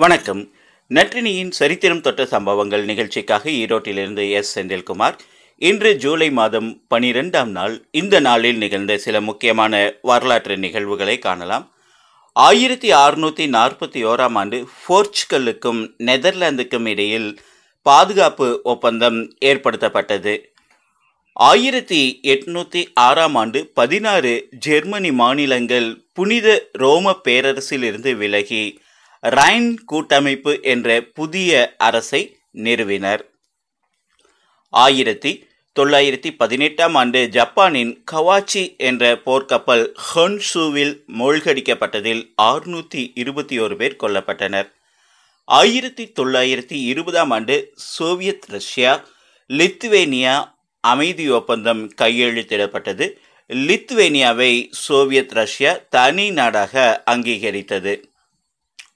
வணக்கம். நற்றினியின் சரித்திரம் தொட்ட சம்பவங்கள் நிகழ்ச்சிக்காக ஈரோட்டிலிருந்து எஸ். செந்தில்குமார். இன்று ஜூலை மாதம் பனிரெண்டாம் நாள் இந்த நாளில் நிகழ்ந்த சில முக்கியமான வரலாற்று நிகழ்வுகளை காணலாம். ஆயிரத்தி அறுநூற்றி நாற்பத்தி ஓராம் ஆண்டு போர்ச்சுகலுக்கும் நெதர்லாந்துக்கும் இடையில் பாதுகாப்பு ஒப்பந்தம் ஏற்படுத்தப்பட்டது. ஆயிரத்தி எட்நூத்தி ஆறாம் ஆண்டு பதினாறு ஜெர்மனி மாநிலங்கள் புனித ரோம பேரரசிலிருந்து விலகி ரைன் கூட்டமைப்பு என்ற புதிய அரசை நிறுவினர். ஆயிரத்தி தொள்ளாயிரத்தி பதினெட்டாம் ஆண்டு ஜப்பானின் கவாச்சி என்ற போர்க்கப்பல் ஹொன்சூவில் மூழ்கடிக்கப்பட்டதில் ஆறுநூற்றி இருபத்தி ஒரு பேர் கொல்லப்பட்டனர். ஆயிரத்தி தொள்ளாயிரத்தி இருபதாம் ஆண்டு சோவியத் ரஷ்யா லித்துவேனியா அமைதி ஒப்பந்தம் கையெழுத்திடப்பட்டது. லித்துவேனியாவை சோவியத் ரஷ்யா தனி நாடாக அங்கீகரித்தது.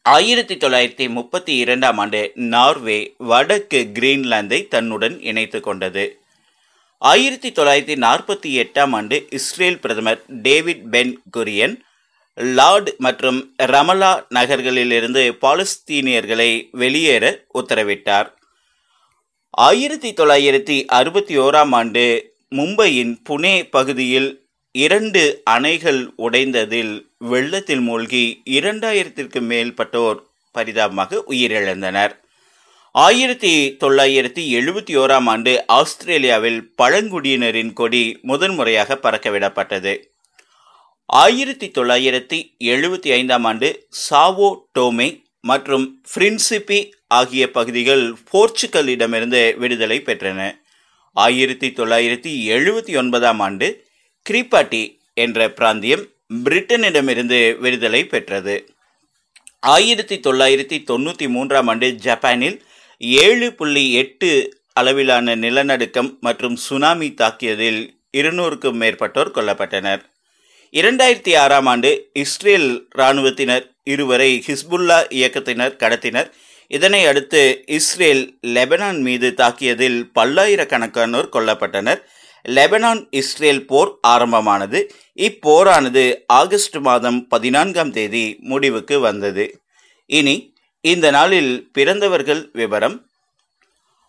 ஆயிரத்தி தொள்ளாயிரத்தி முப்பத்தி இரண்டாம் ஆண்டு நார்வே வடக்கு கிரீன்லாந்தை தன்னுடன் இணைத்து கொண்டது. ஆயிரத்தி தொள்ளாயிரத்தி நாற்பத்தி எட்டாம் ஆண்டு இஸ்ரேல் பிரதமர் டேவிட் பென் குரியன் லார்ட் மற்றும் ரமலா நகர்களிலிருந்து பாலஸ்தீனியர்களை வெளியேற உத்தரவிட்டார். ஆயிரத்தி தொள்ளாயிரத்தி அறுபத்தி ஓராம் ஆண்டு மும்பையின் புனே பகுதியில் இரண்டு அணைகள் உடைந்ததில் வெள்ளத்தில் மூழ்கி இரண்டாயிரத்திற்கு மேற்பட்டோர் பரிதாபமாக உயிரிழந்தனர். ஆயிரத்தி தொள்ளாயிரத்தி எழுபத்தி ஓராம் ஆண்டு ஆஸ்திரேலியாவில் பழங்குடியினரின் கொடி முதன்முறையாக பறக்கவிடப்பட்டது. ஆயிரத்தி தொள்ளாயிரத்தி எழுபத்தி ஐந்தாம் ஆண்டு சாவோ டோமே மற்றும் பிரின்சிபி ஆகிய பகுதிகள் போர்ச்சுகலிடமிருந்து விடுதலை பெற்றன. ஆயிரத்தி தொள்ளாயிரத்தி எழுபத்தி ஒன்பதாம் ஆண்டு கிரிபாட்டி என்ற பிராந்தியம் பிரிட்டனிடமிருந்து விடுதலை பெற்றது. ஆயிரத்தி தொள்ளாயிரத்தி தொண்ணூற்றி மூன்றாம் ஆண்டு ஜப்பானில் ஏழு புள்ளி எட்டு அளவிலான நிலநடுக்கம் மற்றும் சுனாமி தாக்கியதில் இருநூறுக்கும் மேற்பட்டோர் கொல்லப்பட்டனர். இரண்டாயிரத்தி ஆறாம் ஆண்டு இஸ்ரேல் இராணுவத்தினர் இருவரை ஹிஸ்புல்லா இயக்கத்தினர் கடத்தினர். இதனை அடுத்து இஸ்ரேல் லெபனான் மீது தாக்கியதில் பல்லாயிரக்கணக்கானோர் கொல்லப்பட்டனர். லெபனான் இஸ்ரேல் போர் ஆரம்பமானது. இப்போரானது ஆகஸ்ட் மாதம் பதினான்காம் தேதி முடிவுக்கு வந்தது. இனி இந்த நாளில் பிறந்தவர்கள் விவரம்.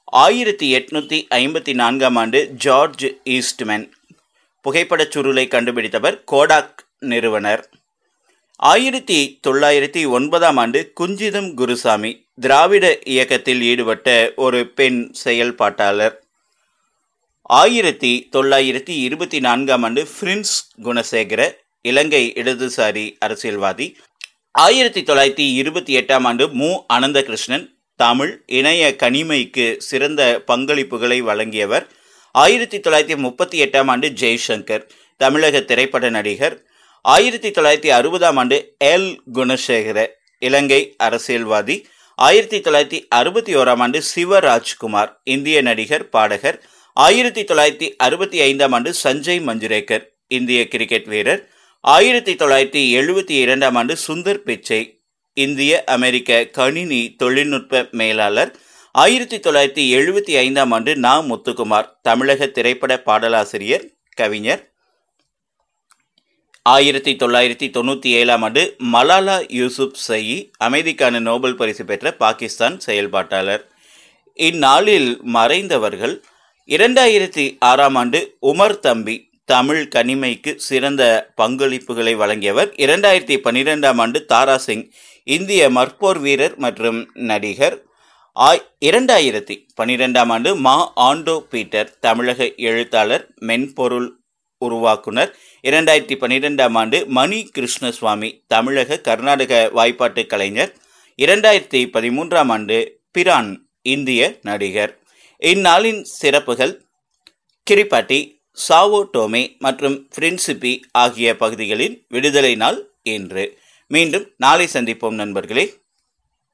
ஆயிரத்தி எட்நூத்தி ஐம்பத்தி நான்காம் ஆண்டு ஜார்ஜ் ஈஸ்ட்மேன். புகைப்படச் சுருளை கண்டுபிடித்தவர் கோடாக் நிறுவனர். ஆயிரத்தி தொள்ளாயிரத்தி ஒன்பதாம் ஆண்டு குஞ்சிதம் குருசாமி திராவிட இயக்கத்தில் ஈடுபட்ட ஒரு பெண் செயல்பாட்டாளர். ஆயிரத்தி தொள்ளாயிரத்தி இருபத்தி நான்காம் ஆண்டு பிரின்ஸ் குணசேகர இலங்கை இடதுசாரி அரசியல்வாதி. ஆயிரத்தி தொள்ளாயிரத்தி இருபத்தி எட்டாம் ஆண்டு மு. அனந்தகிருஷ்ணன் தமிழ் இணைய கனிமைக்கு சிறந்த பங்களிப்புகளை வழங்கியவர். ஆயிரத்தி தொள்ளாயிரத்தி முப்பத்தி எட்டாம் ஆண்டு ஜெய்சங்கர் தமிழக திரைப்பட நடிகர். ஆயிரத்தி தொள்ளாயிரத்தி அறுபதாம் ஆண்டு எல். குணசேகர இலங்கை அரசியல்வாதி. ஆயிரத்தி தொள்ளாயிரத்தி அறுபத்தி ஓராம் ஆண்டு சிவராஜ்குமார் இந்திய நடிகர் பாடகர். ஆயிரத்தி தொள்ளாயிரத்தி அறுபத்தி ஐந்தாம் ஆண்டு சஞ்சய் மஞ்சுரேக்கர் இந்திய கிரிக்கெட் வீரர். ஆயிரத்தி தொள்ளாயிரத்தி எழுபத்தி இரண்டாம் ஆண்டு சுந்தர் பிச்சை இந்திய அமெரிக்க கணினி தொழில்நுட்ப மேலாளர். ஆயிரத்தி தொள்ளாயிரத்தி எழுபத்தி ஐந்தாம் ஆண்டு நா. முத்துக்குமார் தமிழக திரைப்பட பாடலாசிரியர் கவிஞர். ஆயிரத்தி தொள்ளாயிரத்தி தொண்ணூற்றி ஏழாம் ஆண்டு மலாலா யூசுப் சயி அமைதிக்கான நோபல் பரிசு பெற்ற பாகிஸ்தான் செயல்பாட்டாளர். இந்நாளில் மறைந்தவர்கள் இரண்டாயிரத்தி ஆறாம் ஆண்டு உமர் தம்பி தமிழ் கனிமைக்கு சிறந்த பங்களிப்புகளை வழங்கியவர். இரண்டாயிரத்தி பன்னிரெண்டாம் ஆண்டு தாரா சிங் இந்திய மற்போர் வீரர் மற்றும் நடிகர். ஆய் இரண்டாயிரத்தி பன்னிரெண்டாம் ஆண்டு மா ஆண்டோ பீட்டர் தமிழக எழுத்தாளர் மென்பொருள் உருவாக்குனர். இரண்டாயிரத்தி பன்னிரெண்டாம் ஆண்டு மணி கிருஷ்ணசுவாமி தமிழக கர்நாடக வாய்ப்பாட்டு கலைஞர். இரண்டாயிரத்தி பதிமூன்றாம் ஆண்டு பிரான் இந்திய நடிகர். இந்நாளின் சிறப்புகள் கிரிபாட்டி சாவோ டோமே மற்றும் பிரின்சிபி ஆகிய பகுதிகளின் விடுதலை நாள் இன்று. மீண்டும் நாளை சந்திப்போம் நண்பர்களே.